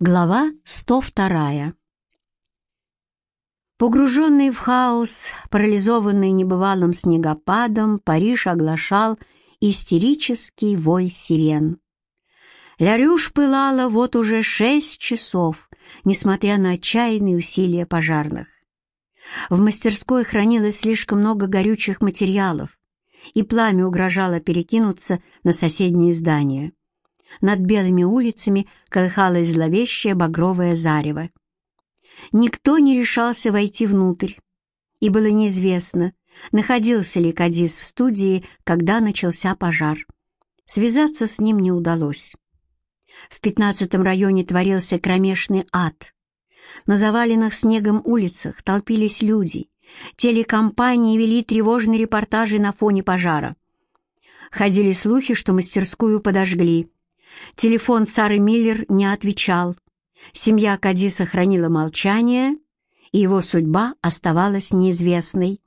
Глава 102. Погруженный в хаос, парализованный небывалым снегопадом, Париж оглашал истерический вой сирен. Лярюш пылала вот уже шесть часов, несмотря на отчаянные усилия пожарных. В мастерской хранилось слишком много горючих материалов, и пламя угрожало перекинуться на соседние здания. Над белыми улицами колыхалось зловещее багровое зарево. Никто не решался войти внутрь, и было неизвестно, находился ли Кадис в студии, когда начался пожар. Связаться с ним не удалось. В пятнадцатом районе творился кромешный ад. На заваленных снегом улицах толпились люди. Телекомпании вели тревожные репортажи на фоне пожара. Ходили слухи, что мастерскую подожгли. Телефон Сары Миллер не отвечал. Семья Кади сохранила молчание, и его судьба оставалась неизвестной.